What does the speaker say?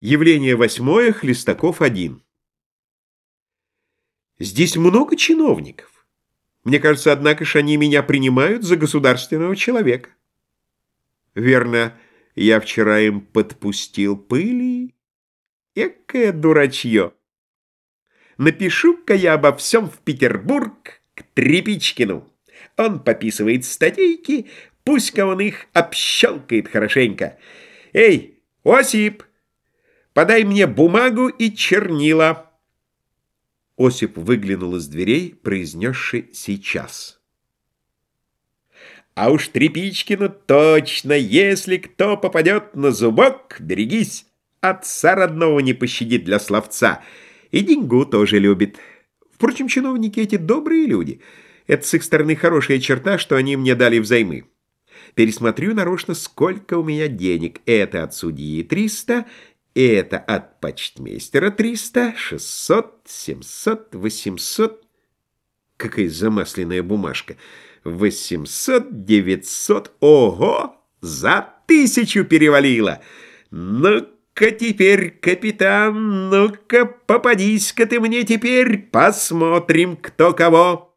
Явление восьмое, Хлестаков один. Здесь много чиновников. Мне кажется, однако ж они меня принимают за государственного человека. Верно, я вчера им подпустил пыли. Экое дурачье. Напишу-ка я обо всем в Петербург к Трепичкину. Он пописывает статейки, пусть-ка он их общелкает хорошенько. Эй, Осип! Подай мне бумагу и чернила. Осип выглянул из дверей, произнесший «сейчас». А уж Трепичкину точно, если кто попадет на зубок, берегись, отца родного не пощадит для словца, и деньгу тоже любит. Впрочем, чиновники эти добрые люди. Это с их стороны хорошая черта, что они мне дали взаймы. Пересмотрю нарочно, сколько у меня денег. Это от судьи 300, это от почтмейстера 300, 600, 700, 800... Какая замасленная бумажка. 800, 900... Ого! За тысячу перевалило! Ну-ка теперь, капитан, ну-ка попадись-ка ты мне теперь, посмотрим, кто кого.